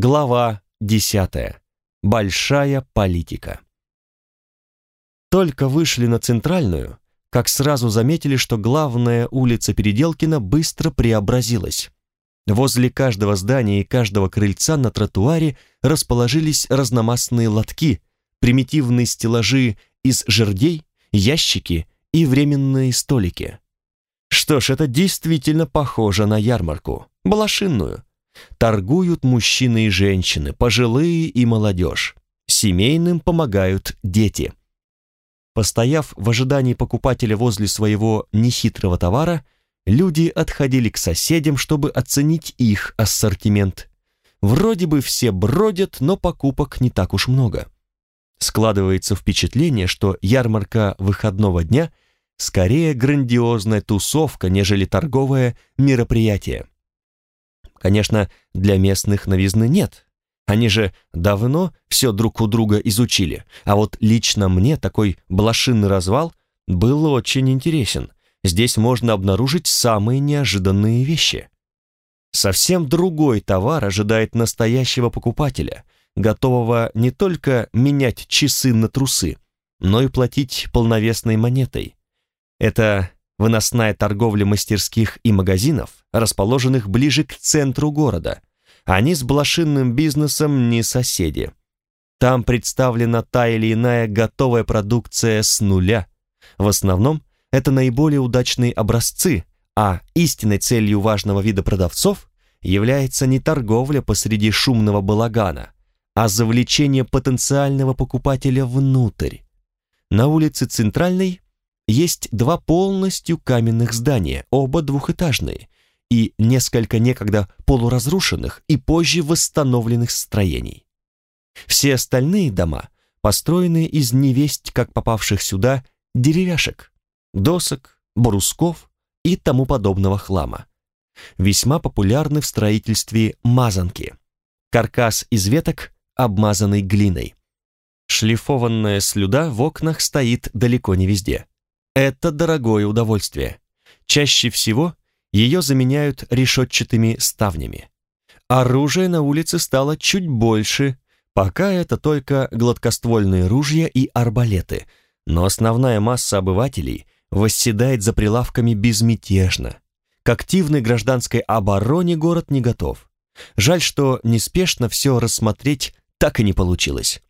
Глава 10. Большая политика. Только вышли на центральную, как сразу заметили, что главная улица Переделкина быстро преобразилась. Возле каждого здания и каждого крыльца на тротуаре расположились разномастные лотки, примитивные стеллажи из жердей, ящики и временные столики. Что ж, это действительно похоже на ярмарку, блошинную, Торгуют мужчины и женщины, пожилые и молодежь. Семейным помогают дети. Постояв в ожидании покупателя возле своего нехитрого товара, люди отходили к соседям, чтобы оценить их ассортимент. Вроде бы все бродят, но покупок не так уж много. Складывается впечатление, что ярмарка выходного дня скорее грандиозная тусовка, нежели торговое мероприятие. Конечно, для местных новизны нет. Они же давно все друг у друга изучили. А вот лично мне такой блошинный развал был очень интересен. Здесь можно обнаружить самые неожиданные вещи. Совсем другой товар ожидает настоящего покупателя, готового не только менять часы на трусы, но и платить полновесной монетой. Это выносная торговля мастерских и магазинов, расположенных ближе к центру города. Они с блошинным бизнесом не соседи. Там представлена та или иная готовая продукция с нуля. В основном это наиболее удачные образцы, а истинной целью важного вида продавцов является не торговля посреди шумного балагана, а завлечение потенциального покупателя внутрь. На улице Центральной есть два полностью каменных здания, оба двухэтажные, и несколько некогда полуразрушенных и позже восстановленных строений. Все остальные дома построены из невесть, как попавших сюда, деревяшек, досок, брусков и тому подобного хлама. Весьма популярны в строительстве мазанки. Каркас из веток, обмазанный глиной. Шлифованная слюда в окнах стоит далеко не везде. Это дорогое удовольствие. Чаще всего ее заменяют решетчатыми ставнями. Оружие на улице стало чуть больше, пока это только гладкоствольные ружья и арбалеты, но основная масса обывателей восседает за прилавками безмятежно. К активной гражданской обороне город не готов. Жаль, что неспешно все рассмотреть так и не получилось.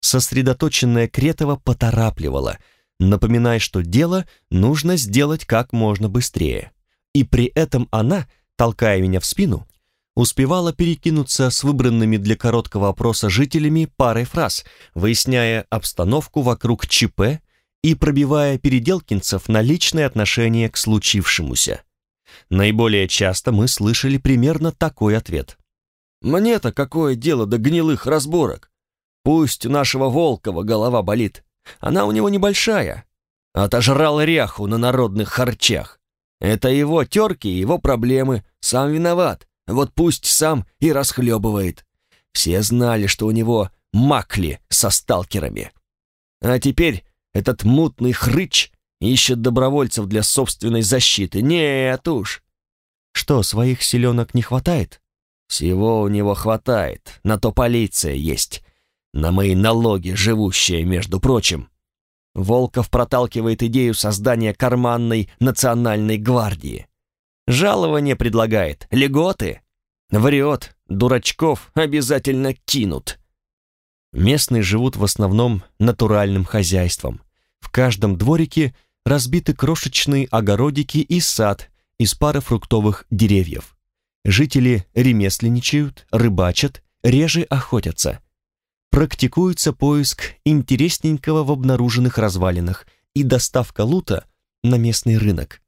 Сосредоточенная Кретова поторапливала – напоминая, что дело нужно сделать как можно быстрее. И при этом она, толкая меня в спину, успевала перекинуться с выбранными для короткого опроса жителями парой фраз, выясняя обстановку вокруг ЧП и пробивая переделкинцев на личное отношение к случившемуся. Наиболее часто мы слышали примерно такой ответ. «Мне-то какое дело до гнилых разборок? Пусть у нашего Волкова голова болит. Она у него небольшая. Отожрал ряху на народных харчах. Это его терки и его проблемы. Сам виноват. Вот пусть сам и расхлебывает. Все знали, что у него макли со сталкерами. А теперь этот мутный хрыч ищет добровольцев для собственной защиты. Нет уж. Что, своих селенок не хватает? Всего у него хватает, на то полиция есть на мои налоги, живущие, между прочим. Волков проталкивает идею создания карманной национальной гвардии. Жалование предлагает, льготы. Врет, дурачков обязательно кинут. Местные живут в основном натуральным хозяйством. В каждом дворике разбиты крошечные огородики и сад из пары фруктовых деревьев. Жители ремесленничают, рыбачат, реже охотятся – практикуется поиск интересненького в обнаруженных развалинах и доставка лута на местный рынок.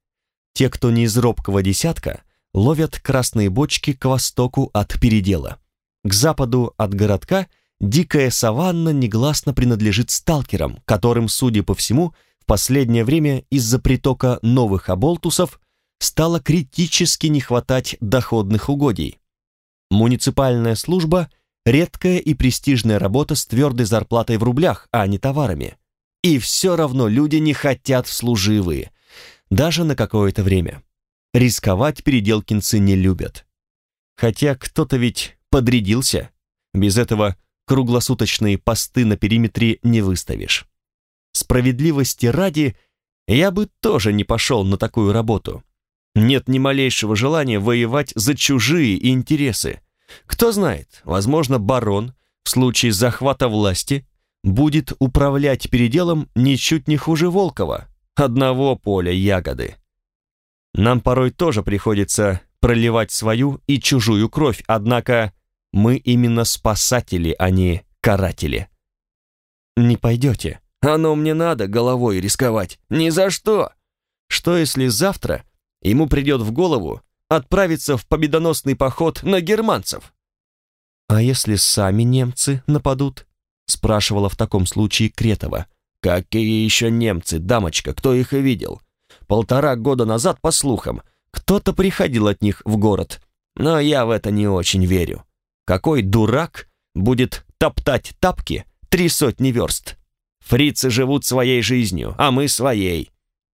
Те, кто не из робкого десятка, ловят красные бочки к востоку от передела. К западу от городка дикая саванна негласно принадлежит сталкерам, которым, судя по всему, в последнее время из-за притока новых оболтусов стало критически не хватать доходных угодий. Муниципальная служба – Редкая и престижная работа с твердой зарплатой в рублях, а не товарами. И все равно люди не хотят в служивые, даже на какое-то время. Рисковать переделкинцы не любят. Хотя кто-то ведь подрядился, Без этого круглосуточные посты на периметре не выставишь. Справедливости ради, я бы тоже не пошел на такую работу. Нет ни малейшего желания воевать за чужие интересы. Кто знает, возможно, барон в случае захвата власти будет управлять переделом ничуть не хуже Волкова, одного поля ягоды. Нам порой тоже приходится проливать свою и чужую кровь, однако мы именно спасатели, а не каратели. Не пойдете. Оно мне надо головой рисковать. Ни за что. Что если завтра ему придет в голову отправиться в победоносный поход на германцев? А если сами немцы нападут? Спрашивала в таком случае Кретова. Какие еще немцы, дамочка, кто их и видел? Полтора года назад, по слухам, кто-то приходил от них в город. Но я в это не очень верю. Какой дурак будет топтать тапки три сотни верст? Фрицы живут своей жизнью, а мы своей.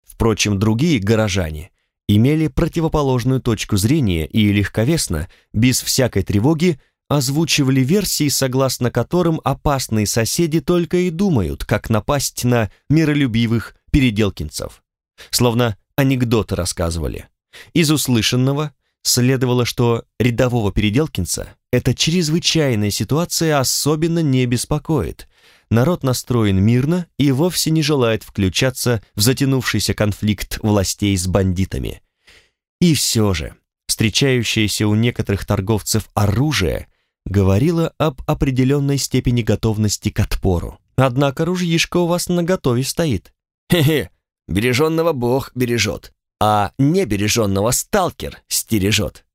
Впрочем, другие горожане имели противоположную точку зрения и легковесно, без всякой тревоги, озвучивали версии, согласно которым опасные соседи только и думают, как напасть на миролюбивых переделкинцев. Словно анекдоты рассказывали. Из услышанного следовало, что рядового переделкинца эта чрезвычайная ситуация особенно не беспокоит. Народ настроен мирно и вовсе не желает включаться в затянувшийся конфликт властей с бандитами. И все же, встречающееся у некоторых торговцев оружие говорило об определенной степени готовности к отпору. Однако ружьишко у вас наготове стоит. Хе-хе, береженного Бог бережет, а небереженного сталкер стережет.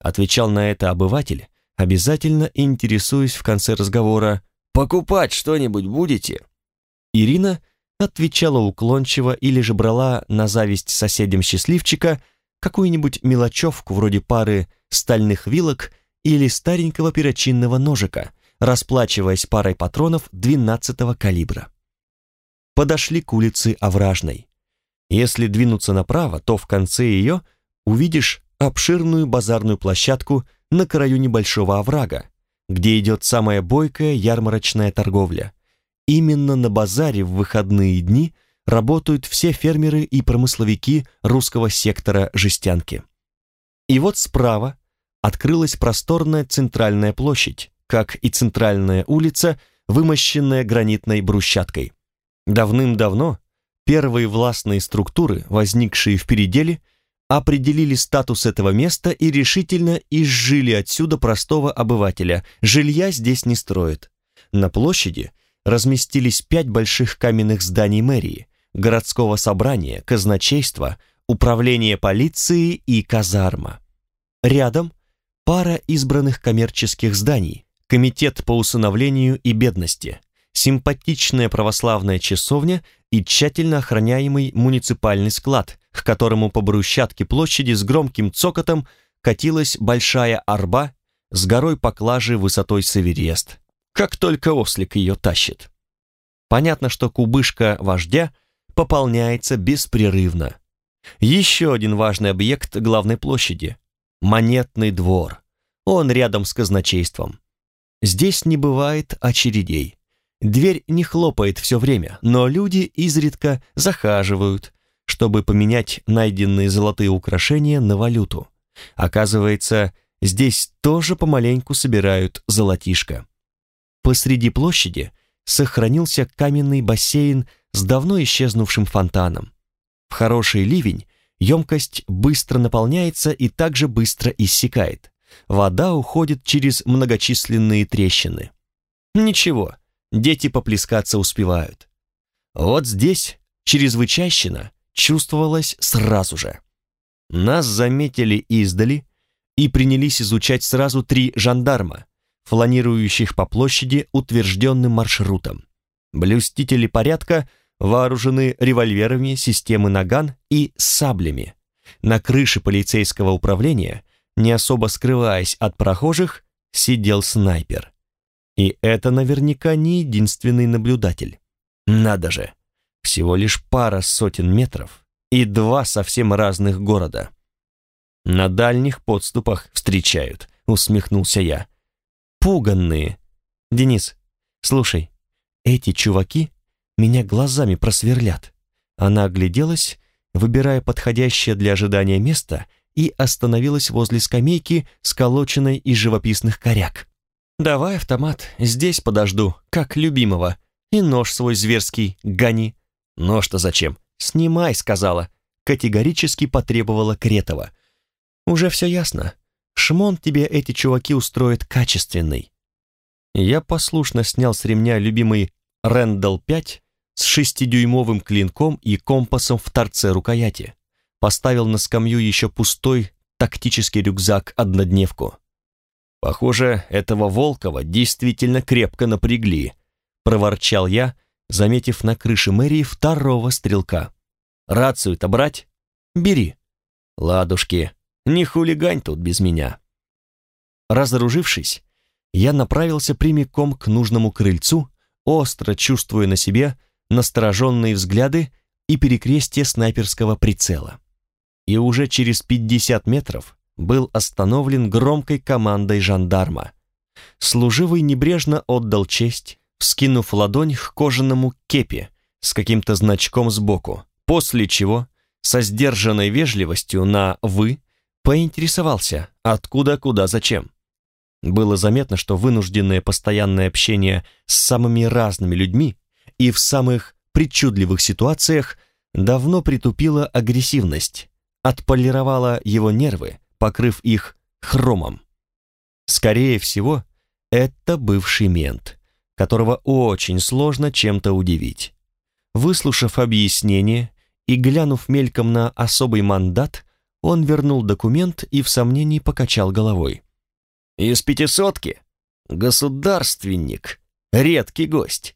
Отвечал на это обыватель, обязательно интересуясь в конце разговора «Покупать что-нибудь будете?» Ирина отвечала уклончиво или же брала на зависть соседям счастливчика какую-нибудь мелочевку вроде пары стальных вилок или старенького перочинного ножика, расплачиваясь парой патронов 12-го калибра. Подошли к улице Овражной. Если двинуться направо, то в конце ее увидишь обширную базарную площадку на краю небольшого оврага, где идет самая бойкая ярмарочная торговля. Именно на базаре в выходные дни работают все фермеры и промысловики русского сектора жестянки. И вот справа открылась просторная центральная площадь, как и центральная улица, вымощенная гранитной брусчаткой. Давным-давно первые властные структуры, возникшие в переделе, определили статус этого места и решительно изжили отсюда простого обывателя. Жилья здесь не строят. На площади разместились пять больших каменных зданий мэрии, городского собрания, казначейства, управления полиции и казарма. Рядом пара избранных коммерческих зданий, комитет по усыновлению и бедности, симпатичная православная часовня и тщательно охраняемый муниципальный склад, к которому по брусчатке площади с громким цокотом катилась большая арба с горой поклажи высотой с Эверест, как только ослик ее тащит. Понятно, что кубышка вождя пополняется беспрерывно. Еще один важный объект главной площади – монетный двор. Он рядом с казначейством. Здесь не бывает очередей. Дверь не хлопает все время, но люди изредка захаживают, чтобы поменять найденные золотые украшения на валюту. Оказывается, здесь тоже помаленьку собирают золотишко. Посреди площади сохранился каменный бассейн с давно исчезнувшим фонтаном. В хороший ливень емкость быстро наполняется и также быстро иссякает. Вода уходит через многочисленные трещины. Ничего, дети поплескаться успевают. Вот здесь чрезвычайщина чувствовалось сразу же. Нас заметили издали и принялись изучать сразу три жандарма, фланирующих по площади утвержденным маршрутом. Блюстители порядка вооружены револьверами системы «Наган» и саблями. На крыше полицейского управления, не особо скрываясь от прохожих, сидел снайпер. И это наверняка не единственный наблюдатель. Надо же, всего лишь пара сотен метров и два совсем разных города. На дальних подступах встречают, усмехнулся я. Пуганные, Денис, слушай, эти чуваки меня глазами просверлят. Она огляделась, выбирая подходящее для ожидания место, и остановилась возле скамейки, сколоченной из живописных коряк. «Давай автомат, здесь подожду, как любимого, и нож свой зверский гони». «Нож-то зачем?» «Снимай», — сказала. Категорически потребовала Кретова. «Уже все ясно. Шмон тебе эти чуваки устроят качественный». Я послушно снял с ремня любимый Рэндалл 5 с шестидюймовым клинком и компасом в торце рукояти. Поставил на скамью еще пустой тактический рюкзак-однодневку. Похоже, этого Волкова действительно крепко напрягли, проворчал я, заметив на крыше мэрии второго стрелка. «Рацию-то брать? Бери». «Ладушки, не хулигань тут без меня». Разоружившись, я направился прямиком к нужному крыльцу, остро чувствуя на себе настороженные взгляды и перекрестие снайперского прицела. И уже через 50 метров был остановлен громкой командой жандарма. Служивый небрежно отдал честь, вскинув ладонь к кожаному кепи с каким-то значком сбоку, после чего со сдержанной вежливостью на «вы» поинтересовался, откуда, куда, зачем. Было заметно, что вынужденное постоянное общение с самыми разными людьми и в самых причудливых ситуациях давно притупило агрессивность, отполировало его нервы, покрыв их хромом. Скорее всего, это бывший мент, которого очень сложно чем-то удивить. Выслушав объяснение и глянув мельком на особый мандат, он вернул документ и в сомнении покачал головой. «Из пятисотки? Государственник. Редкий гость.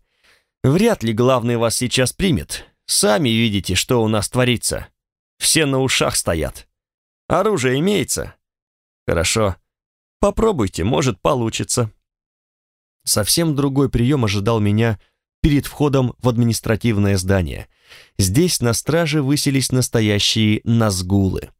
Вряд ли главный вас сейчас примет. Сами видите, что у нас творится. Все на ушах стоят. Оружие имеется? Хорошо. Попробуйте, может, получится». Совсем другой прием ожидал меня перед входом в административное здание. Здесь на страже высились настоящие назгулы.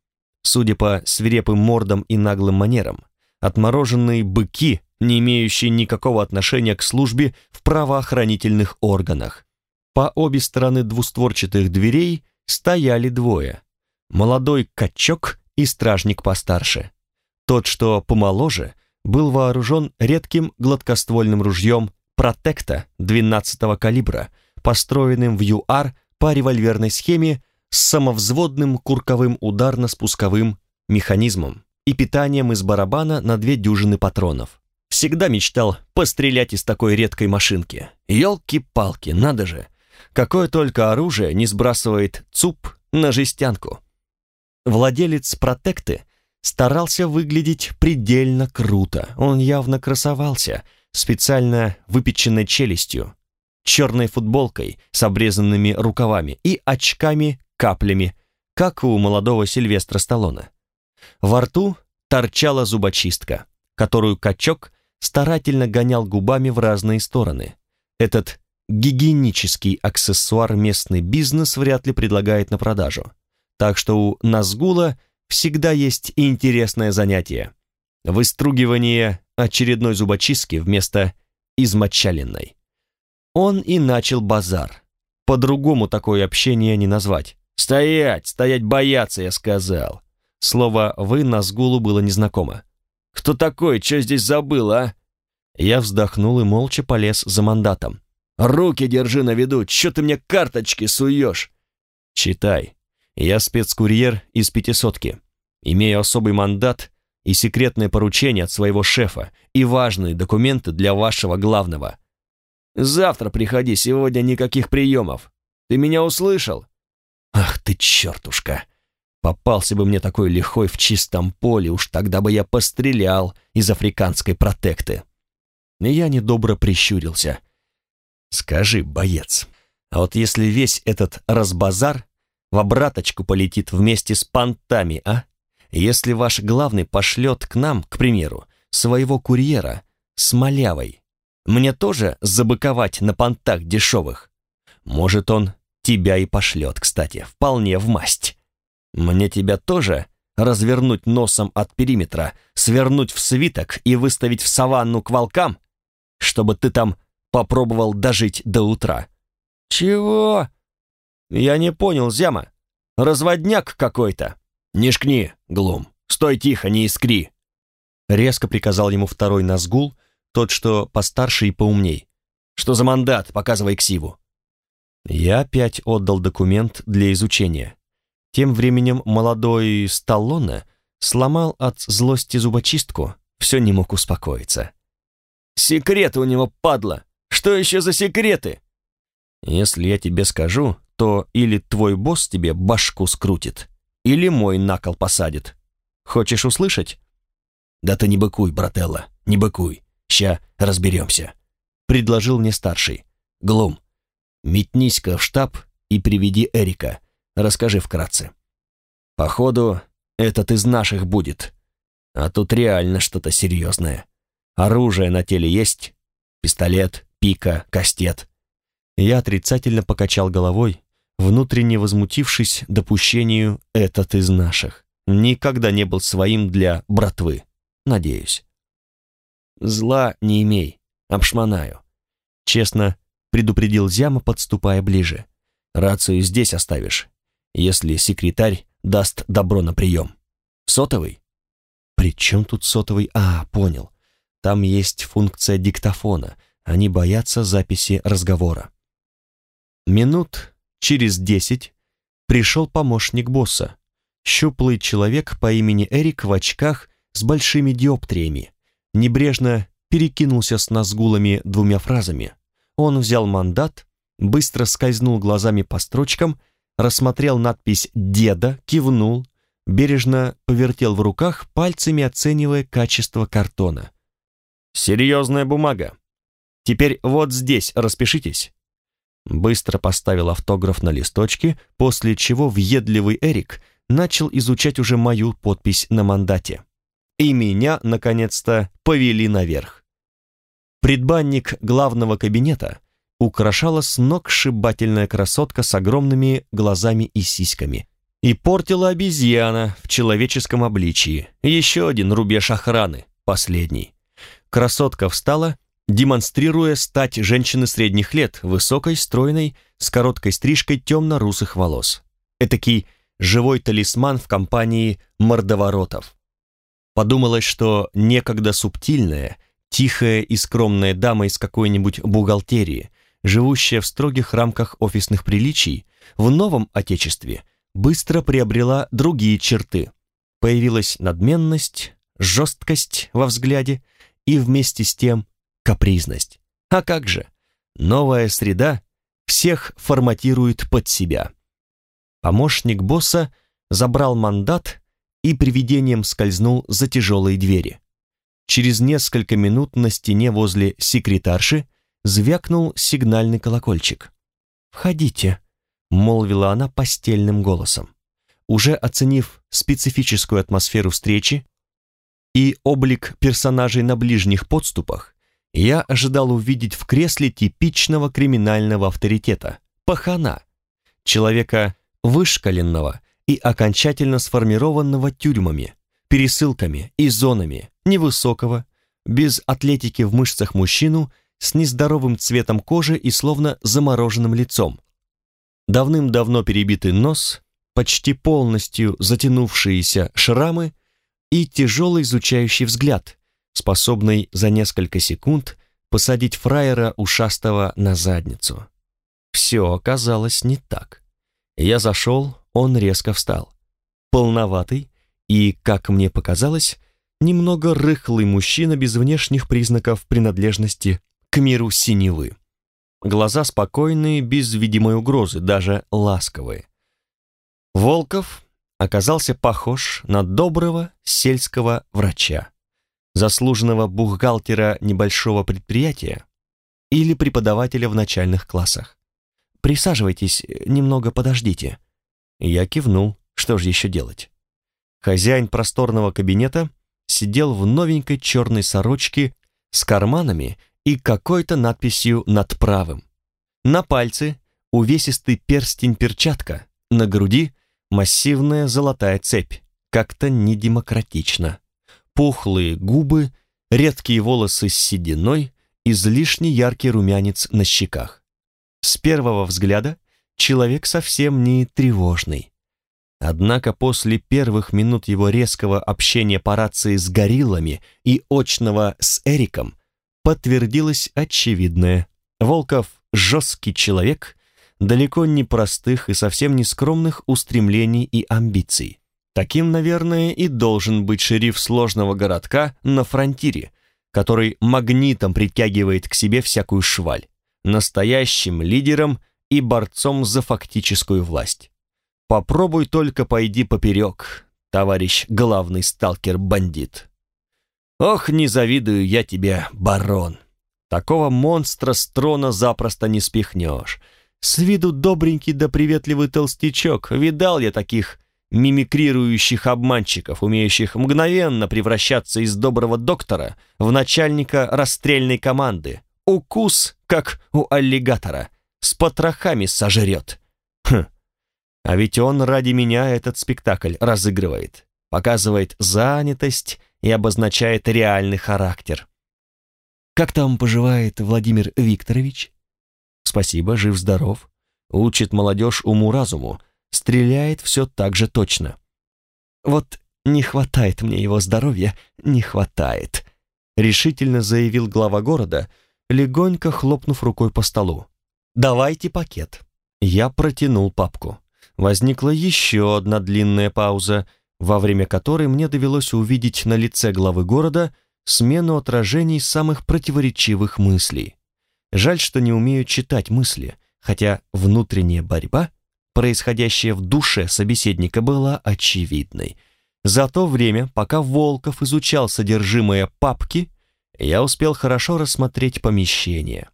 Судя по свирепым мордам и наглым манерам, отмороженные быки, не имеющие никакого отношения к службе в правоохранительных органах. По обе стороны двустворчатых дверей стояли двое. Молодой качок и стражник постарше. Тот, что помоложе, был вооружен редким гладкоствольным ружьем «Протекта» 12-го калибра, построенным в ЮАР по револьверной схеме с самовзводным курковым ударно-спусковым механизмом и питанием из барабана на две дюжины патронов. Всегда мечтал пострелять из такой редкой машинки. Ёлки-палки, надо же! Какое только оружие не сбрасывает ЦУП на жестянку. Владелец протекты старался выглядеть предельно круто. Он явно красовался, специально выпеченной челюстью, черной футболкой с обрезанными рукавами и очками-каплями, как у молодого Сильвестра Сталлоне. Во рту торчала зубочистка, которую качок старательно гонял губами в разные стороны. Этот гигиенический аксессуар местный бизнес вряд ли предлагает на продажу. Так что у Назгула всегда есть интересное занятие – выстругивание очередной зубочистки вместо измочаленной. Он и начал базар. По-другому такое общение не назвать. «Стоять! Стоять бояться!» я сказал. Слово «вы» Назгулу было незнакомо. «Кто такой? Что здесь забыл, а?» Я вздохнул и молча полез за мандатом. «Руки держи на виду, чё ты мне карточки суешь?» «Читай. Я спецкурьер из пятисотки. Имею особый мандат и секретное поручение от своего шефа и важные документы для вашего главного. Завтра приходи, сегодня никаких приемов. Ты меня услышал?» «Ах ты чертушка!» Попался бы мне такой лихой в чистом поле, уж тогда бы я пострелял из африканской протекты. Я недобро прищурился. Скажи, боец, а вот если весь этот разбазар в обраточку полетит вместе с понтами, а? Если ваш главный пошлет к нам, к примеру, своего курьера с малявой, мне тоже забыковать на понтах дешевых? Может, он тебя и пошлет, кстати, вполне в масть. Мне тебя тоже развернуть носом от периметра, свернуть в свиток и выставить в саванну к волкам? чтобы ты там попробовал дожить до утра». «Чего?» «Я не понял, Зяма. Разводняк какой-то». «Не шкни, Глум. Стой тихо, не искри». Резко приказал ему второй Назгул, тот, что постарше и поумней. «Что за мандат? Показывай ксиву». Я опять отдал документ для изучения. Тем временем молодой Сталлоне сломал от злости зубочистку, все не мог успокоиться. «Секреты у него, падла! Что еще за секреты?» «Если я тебе скажу, то или твой босс тебе башку скрутит, или мой на кол посадит. Хочешь услышать?» «Да ты не быкуй, брателла, не быкуй. Ща разберемся», — предложил мне старший. «Глум, метнись-ка в штаб и приведи Эрика. Расскажи вкратце». «Походу, этот из наших будет. А тут реально что-то серьезное. Оружие на теле есть? Пистолет, пика, кастет?» Я отрицательно покачал головой, внутренне возмутившись допущению «этот из наших». Никогда не был своим для братвы, надеюсь. «Зла не имей, обшмонаю», — честно предупредил Зяма, подступая ближе. «Рацию здесь оставишь, если секретарь даст добро на прием. Сотовый?» «При чем тут сотовый? А, понял. Там есть функция диктофона. Они боятся записи разговора». Минут через десять пришел помощник босса. Щуплый человек по имени Эрик в очках с большими диоптриями. Небрежно перекинулся с Назгулами двумя фразами. Он взял мандат, быстро скользнул глазами по строчкам, рассмотрел надпись «Деда», кивнул, бережно повертел в руках, пальцами оценивая качество картона. «Серьезная бумага. Теперь вот здесь распишитесь». Быстро поставил автограф на листочке, после чего въедливый Эрик начал изучать уже мою подпись на мандате. И меня, наконец-то, повели наверх. Предбанник главного кабинета украшала сногсшибательная красотка с огромными глазами и сиськами. И портила обезьяна в человеческом обличии. Еще один рубеж охраны, последний. Красотка встала демонстрируя стать женщины средних лет, высокой, стройной, с короткой стрижкой темно-русых волос. Этакий живой талисман в компании мордоворотов. Подумалось, что некогда субтильная, тихая и скромная дама из какой-нибудь бухгалтерии, живущая в строгих рамках офисных приличий, в новом отечестве быстро приобрела другие черты. Появилась надменность, жесткость во взгляде и вместе с тем капризность. А как же? Новая среда всех форматирует под себя. Помощник босса забрал мандат и привидением скользнул за тяжелые двери. Через несколько минут на стене возле секретарши звякнул сигнальный колокольчик. «Входите», — молвила она постельным голосом. Уже оценив специфическую атмосферу встречи и облик персонажей на ближних подступах, я ожидал увидеть в кресле типичного криминального авторитета, пахана, человека вышкаленного и окончательно сформированного тюрьмами, пересылками и зонами, невысокого, без атлетики в мышцах мужчину с нездоровым цветом кожи и словно замороженным лицом. Давным-давно перебитый нос, почти полностью затянувшиеся шрамы и тяжелый изучающий взгляд, способный за несколько секунд посадить фраера ушастого на задницу. Все оказалось не так. Я зашел, он резко встал. Полноватый и, как мне показалось, немного рыхлый мужчина без внешних признаков принадлежности к миру синевы. Глаза спокойные, без видимой угрозы, даже ласковые. Волков оказался похож на доброго сельского врача заслуженного бухгалтера небольшого предприятия или преподавателя в начальных классах. «Присаживайтесь, немного подождите». Я кивнул, что же еще делать. Хозяин просторного кабинета сидел в новенькой черной сорочке с карманами и какой-то надписью над правым. На пальце увесистый перстень-перчатка, на груди массивная золотая цепь, как-то недемократично пухлые губы, редкие волосы с сединой излишне яркий румянец на щеках. С первого взгляда человек совсем не тревожный. Однако после первых минут его резкого общения по рации с гориллами и очного с Эриком подтвердилось очевидное. Волков – жесткий человек, далеко не простых и совсем не скромных устремлений и амбиций. Таким, наверное, и должен быть шериф сложного городка на фронтире, который магнитом притягивает к себе всякую шваль, настоящим лидером и борцом за фактическую власть. Попробуй только пойди поперек, товарищ главный сталкер-бандит. Ох, не завидую я тебе, барон. Такого монстра с трона запросто не спихнешь. С виду добренький да приветливый толстячок. Видал я таких мимикрирующих обманщиков, умеющих мгновенно превращаться из доброго доктора в начальника расстрельной команды. Укус, как у аллигатора, с потрохами сожрет. Хм, а ведь он ради меня этот спектакль разыгрывает, показывает занятость и обозначает реальный характер. Как там поживает Владимир Викторович? Спасибо, жив-здоров. Учит молодежь уму-разуму, стреляет все так же точно. Вот не хватает мне его здоровья, не хватает, решительно заявил глава города, легонько хлопнув рукой по столу. «Давайте пакет». Я протянул папку возникла еще одна длинная пауза, во время которой мне довелось увидеть на лице главы города смену отражений самых противоречивых мыслей. Жаль, что не умею читать мысли, хотя внутренняя борьба, происходящая в душе собеседника, была очевидной. За то время, пока Волков изучал содержимое папки, я успел хорошо рассмотреть помещение.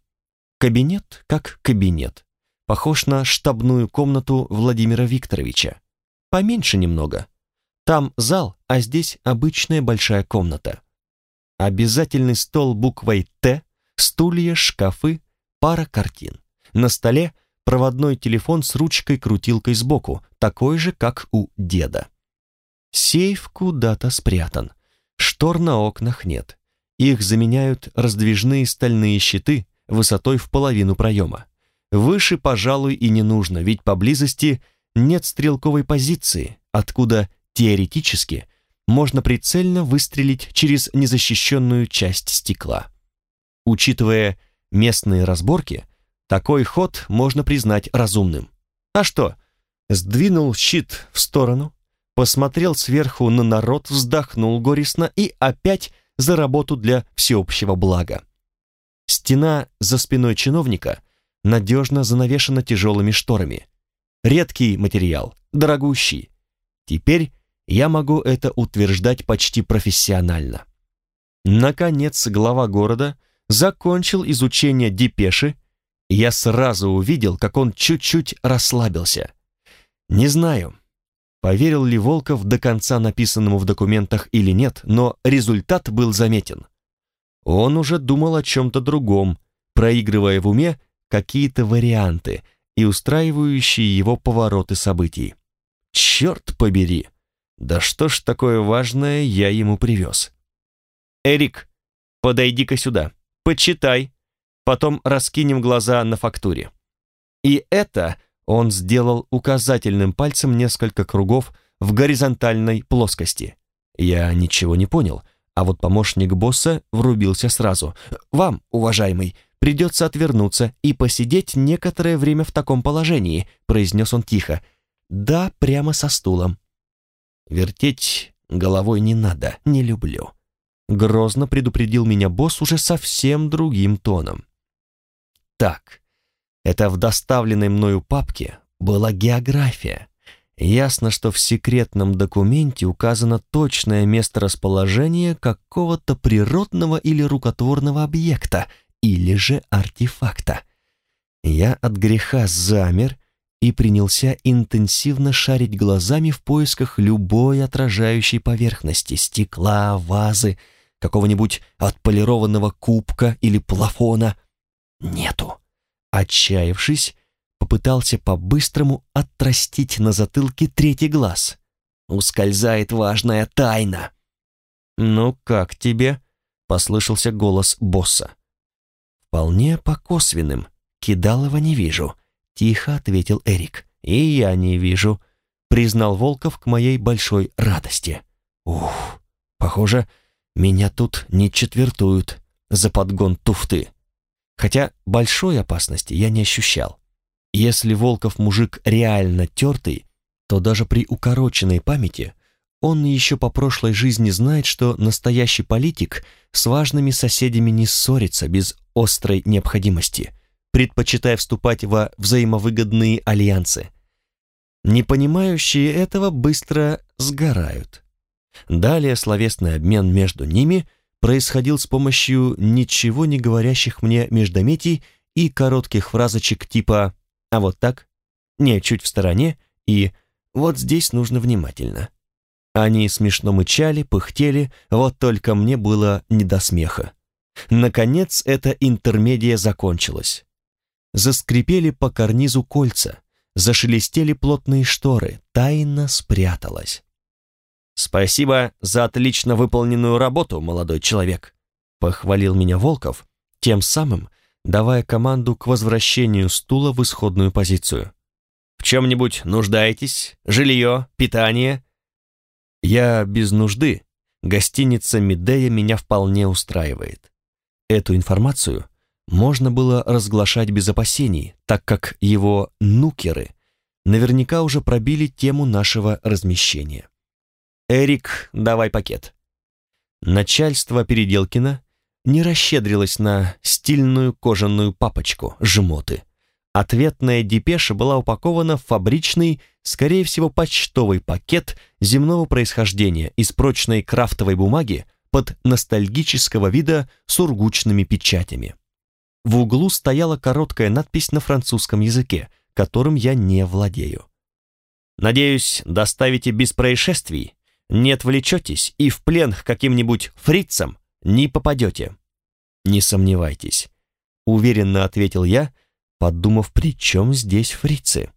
Кабинет как кабинет похож на штабную комнату Владимира Викторовича. Поменьше немного. Там зал, а здесь обычная большая комната. Обязательный стол буквой «Т», стулья, шкафы, пара картин. На столе проводной телефон с ручкой-крутилкой сбоку, такой же, как у деда. Сейф куда-то спрятан. Штор на окнах нет. Их заменяют раздвижные стальные щиты высотой в половину проема. Выше, пожалуй, и не нужно, ведь поблизости нет стрелковой позиции, откуда теоретически можно прицельно выстрелить через незащищенную часть стекла. Учитывая местные разборки, такой ход можно признать разумным. А что? Сдвинул щит в сторону, посмотрел сверху на народ, вздохнул горестно и опять за работу для всеобщего блага. Стена за спиной чиновника надежно занавешена тяжелыми шторами. Редкий материал, дорогущий. Теперь я могу это утверждать почти профессионально. Наконец, глава города закончил изучение депеши, я сразу увидел, как он чуть-чуть расслабился. Не знаю, поверил ли Волков до конца написанному в документах или нет, но результат был заметен. Он уже думал о чем-то другом, проигрывая в уме какие-то варианты и устраивающие его повороты событий. Черт побери! Да что ж такое важное я ему привез? Эрик, подойди-ка сюда, почитай, потом раскинем глаза на фактуре. И это он сделал указательным пальцем несколько кругов в горизонтальной плоскости. Я ничего не понял, а вот помощник босса врубился сразу. «Вам, уважаемый, придется отвернуться и посидеть некоторое время в таком положении», произнес он тихо. «Да, прямо со стулом». «Вертеть головой не надо, не люблю». Грозно предупредил меня босс уже совсем другим тоном. «Так, это в доставленной мною папке была география. Ясно, что в секретном документе указано точное месторасположение какого-то природного или рукотворного объекта — или же артефакта. Я от греха замер и принялся интенсивно шарить глазами в поисках любой отражающей поверхности, стекла, вазы, какого-нибудь отполированного кубка или плафона. Нету. Отчаявшись, попытался по-быстрому отрастить на затылке третий глаз. Ускользает важная тайна. «Ну как тебе?» — послышался голос босса. вполне по косвенным. Кидалова не вижу», — тихо ответил Эрик. «И я не вижу», — признал Волков к моей большой радости. «Ух, похоже, меня тут не четвертуют за подгон туфты. Хотя большой опасности я не ощущал. Если Волков мужик реально тертый, то даже при укороченной памяти он еще по прошлой жизни знает, что настоящий политик с важными соседями не ссорится без острой необходимости, предпочитая вступать во взаимовыгодные альянсы. Не понимающие этого быстро сгорают. Далее словесный обмен между ними происходил с помощью ничего не говорящих мне междометий и коротких фразочек типа «а вот так», «не, чуть в стороне» и «вот здесь нужно внимательно». Они смешно мычали, пыхтели, вот только мне было не до смеха. Наконец эта интермедия закончилась. Заскрипели по карнизу кольца, зашелестели плотные шторы, тайна спряталась. «Спасибо за отлично выполненную работу, молодой человек», похвалил меня Волков, тем самым давая команду к возвращению стула в исходную позицию. «В чем-нибудь нуждаетесь? Жилье? Питание?» «Я без нужды. Гостиница Медея меня вполне устраивает». Эту информацию можно было разглашать без опасений, так как его нукеры наверняка уже пробили тему нашего размещения. «Эрик, давай пакет». Начальство Переделкина не расщедрилось на стильную кожаную папочку, жмоты. Ответная депеша была упакована в фабричный, скорее всего, почтовый пакет земного происхождения из прочной крафтовой бумаги под ностальгического вида сургучными печатями. В углу стояла короткая надпись на французском языке, которым я не владею. «Надеюсь, доставите без происшествий не отвлечетесь и в плен к каким-нибудь фрицам не попадете». «Не сомневайтесь», — уверенно ответил я, подумав, при чем здесь фрицы.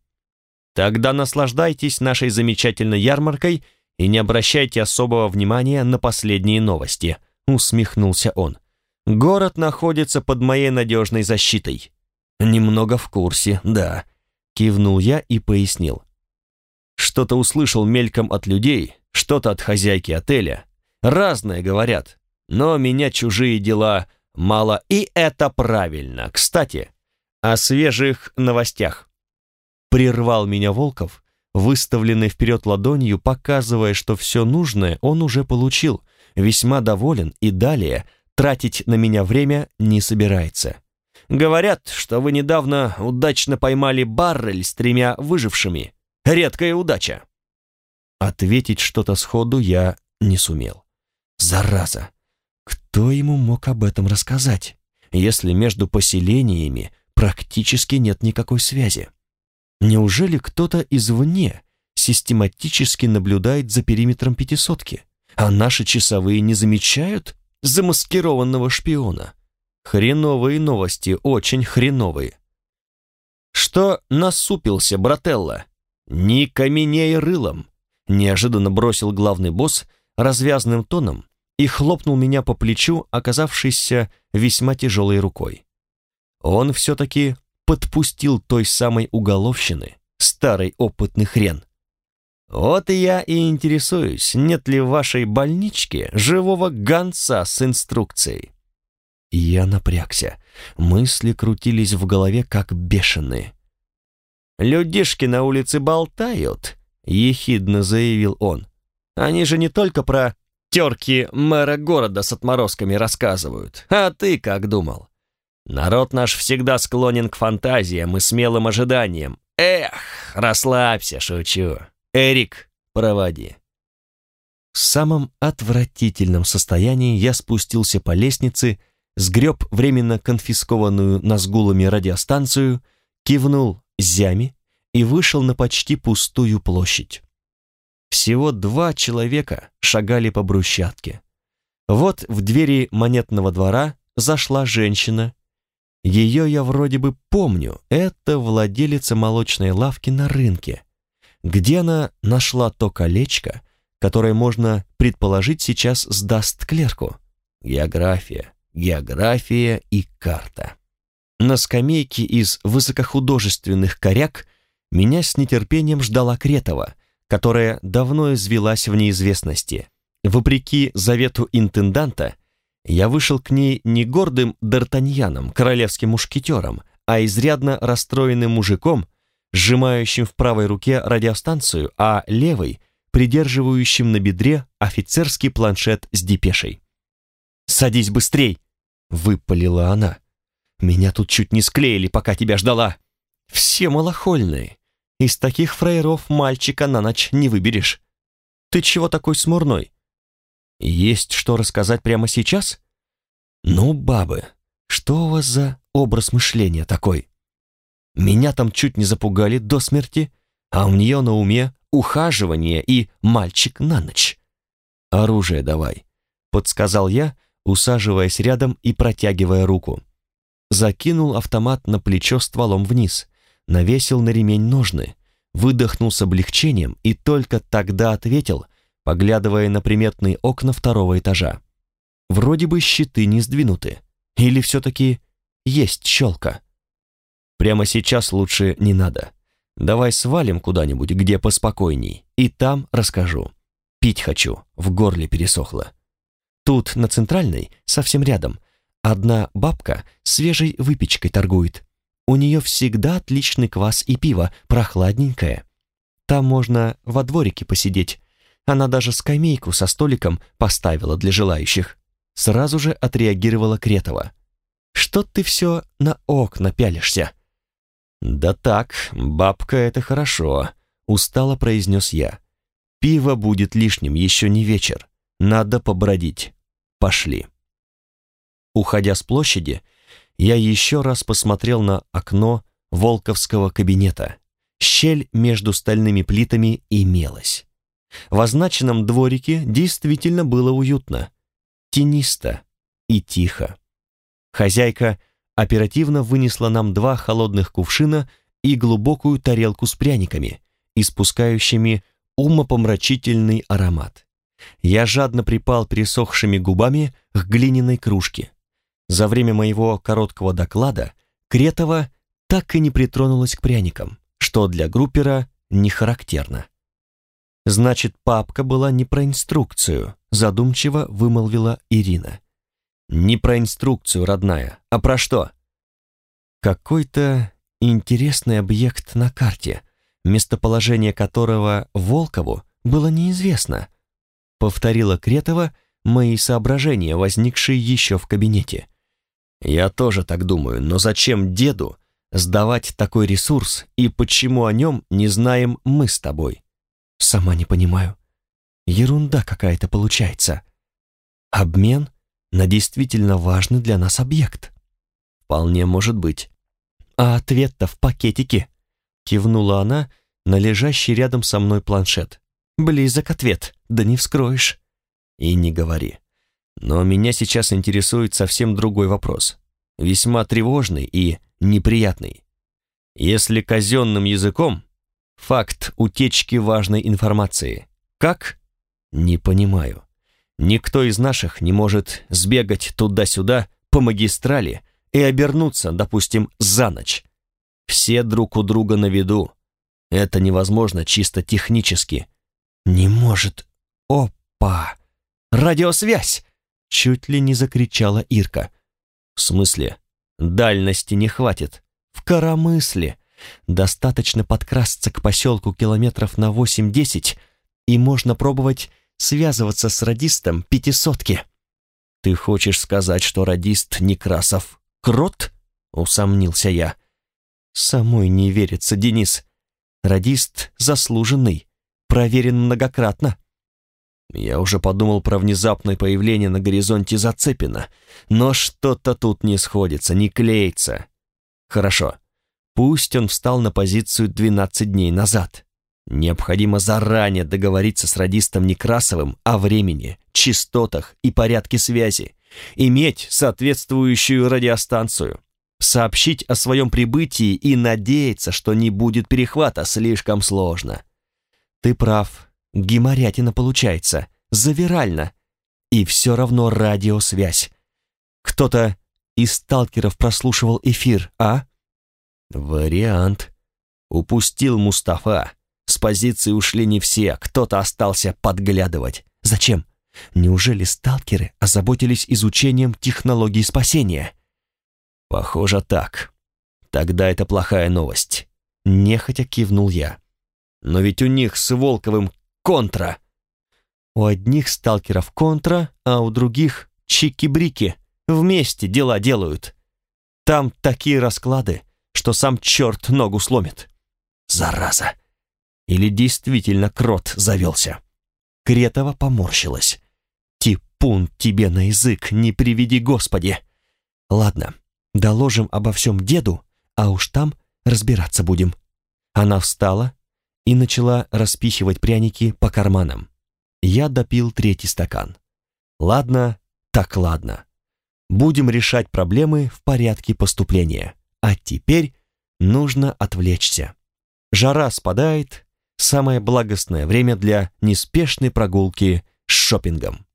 «Тогда наслаждайтесь нашей замечательной ярмаркой и не обращайте особого внимания на последние новости», — усмехнулся он. «Город находится под моей надежной защитой». «Немного в курсе, да», — кивнул я и пояснил. Что-то услышал мельком от людей, что-то от хозяйки отеля. Разное говорят, но меня чужие дела мало, и это правильно. Кстати, о свежих новостях. Прервал меня Волков, выставленный вперед ладонью, показывая, что все нужное он уже получил, весьма доволен и далее тратить на меня время не собирается. Говорят, что вы недавно удачно поймали баррель с тремя выжившими. Редкая удача. Ответить что-то сходу я не сумел. Зараза! Кто ему мог об этом рассказать, если между поселениями практически нет никакой связи? Неужели кто-то извне систематически наблюдает за периметром пятисотки, а наши часовые не замечают замаскированного шпиона? Хреновые новости, очень хреновые. Что насупился, брателла? Не каменей рылом неожиданно бросил главный босс развязным тоном и хлопнул меня по плечу, оказавшейся весьма тяжелой рукой. Он все-таки подпустил той самой уголовщины, старый опытный хрен. Вот и я и интересуюсь, нет ли в вашей больничке живого гонца с инструкцией. Я напрягся, мысли крутились в голове как бешеные. Людишки на улице болтают, ехидно заявил он. Они же не только про терки мэра города с отморозками рассказывают. А ты как думал? Народ наш всегда склонен к фантазиям и смелым ожиданиям. Эх, расслабься, шучу. Эрик, проводи. В самом отвратительном состоянии я спустился по лестнице, сгреб временно конфискованную назгулами радиостанцию, кивнул зями, и вышел на почти пустую площадь. Всего два человека шагали по брусчатке. Вот в двери монетного двора зашла женщина. Ее я вроде бы помню, это владелица молочной лавки на рынке. Где она нашла то колечко, которое, можно предположить, сейчас сдаст клерку? География, география и карта. На скамейке из высокохудожественных коряк меня с нетерпением ждала Кретова, которая давно извелась в неизвестности. Вопреки завету интенданта, я вышел к ней не гордым д'Артаньяном, королевским мушкетером, а изрядно расстроенным мужиком, сжимающим в правой руке радиостанцию, а левой придерживающим на бедре офицерский планшет с депешей. «Садись быстрей!» — выпалила она. «Меня тут чуть не склеили, пока тебя ждала. Все малохольные. Из таких фраеров мальчика на ночь не выберешь. Ты чего такой смурной? Есть что рассказать прямо сейчас? Ну, бабы, что у вас за образ мышления такой? Меня там чуть не запугали до смерти, а у нее на уме ухаживание и мальчик на ночь. Оружие давай, подсказал я, усаживаясь рядом и протягивая руку. Закинул автомат на плечо стволом вниз, навесил на ремень ножны, выдохнул с облегчением и только тогда ответил, поглядывая на приметные окна второго этажа. Вроде бы щиты не сдвинуты. Или все-таки есть щелка? Прямо сейчас лучше не надо. Давай свалим куда-нибудь, где поспокойней, и там расскажу. Пить хочу, в горле пересохло. Тут, на центральной, совсем рядом, одна бабка свежей выпечкой торгует. У нее всегда отличный квас и пиво, прохладненькое. Там можно во дворике посидеть. Она даже скамейку со столиком поставила для желающих. Сразу же отреагировала Кретова. «Что ты все на окна пялишься?» «Да так, бабка, это хорошо», — устало произнес я. «Пиво будет лишним, еще не вечер. Надо побродить. Пошли». Уходя с площади, я еще раз посмотрел на окно волковского кабинета. Щель между стальными плитами имелась. В означенном дворике действительно было уютно, тенисто и тихо. Хозяйка оперативно вынесла нам два холодных кувшина и глубокую тарелку с пряниками, испускающими умопомрачительный аромат. Я жадно припал пересохшими губами к глиняной кружке. За время моего короткого доклада Кретова так и не притронулась к пряникам, что для группера не характерно. «Значит, папка была не про инструкцию», задумчиво вымолвила Ирина. «Не про инструкцию, родная, а про что?» «Какой-то интересный объект на карте, местоположение которого Волкову было неизвестно», повторила Кретова мои соображения, возникшие еще в кабинете. Я тоже так думаю, но зачем деду сдавать такой ресурс и почему о нем не знаем мы с тобой? Сама не понимаю. Ерунда какая-то получается. Обмен на действительно важный для нас объект. Вполне может быть. А ответ-то в пакетике. Кивнула она на лежащий рядом со мной планшет. Близок ответ, да не вскроешь. И не говори. Но меня сейчас интересует совсем другой вопрос, весьма тревожный и неприятный. Если казенным языком, факт утечки важной информации. Как? Не понимаю. Никто из наших не может сбегать туда-сюда по магистрали и обернуться, допустим, за ночь. Все друг у друга на виду. Это невозможно чисто технически. Не может. Опа! Радиосвязь! Чуть ли не закричала Ирка. В смысле? Дальности не хватит. В коромысле. Достаточно подкрасться к поселку километров на 8-10, и можно пробовать связываться с радистом пятисотки. Ты хочешь сказать, что радист Некрасов крот? Усомнился я. Самой не верится, Денис. Радист заслуженный, проверен многократно. Я уже подумал про внезапное появление на горизонте Зацепина, но что-то тут не сходится, не клеится. Хорошо, пусть он встал на позицию 12 дней назад. Необходимо заранее договориться с радистом Некрасовым о времени, частотах и порядке связи, иметь соответствующую радиостанцию, сообщить о своем прибытии и надеяться, что не будет перехвата, слишком сложно. Ты прав, Геморрятина получается, завирально. И все равно радиосвязь. Кто-то из сталкеров прослушивал эфир, а? Вариант. Упустил Мустафа. С позиции ушли не все, кто-то остался подглядывать. Зачем? Неужели сталкеры озаботились изучением технологий спасения? Похоже так. Тогда это плохая новость. Нехотя кивнул я. Но ведь у них с Волковым контра. У одних сталкеров контра, а у других чики-брики. Вместе дела делают. Там такие расклады, что сам черт ногу сломит. Зараза! Или действительно крот завелся? Кретова поморщилась. Типун тебе на язык, не приведи Господи! Ладно, доложим обо всем деду, а уж там разбираться будем. Она встала и начала распихивать пряники по карманам. Я допил третий стакан. Ладно, так ладно. Будем решать проблемы в порядке поступления. А теперь нужно отвлечься. Жара спадает, самое благостное время для неспешной прогулки с шопингом.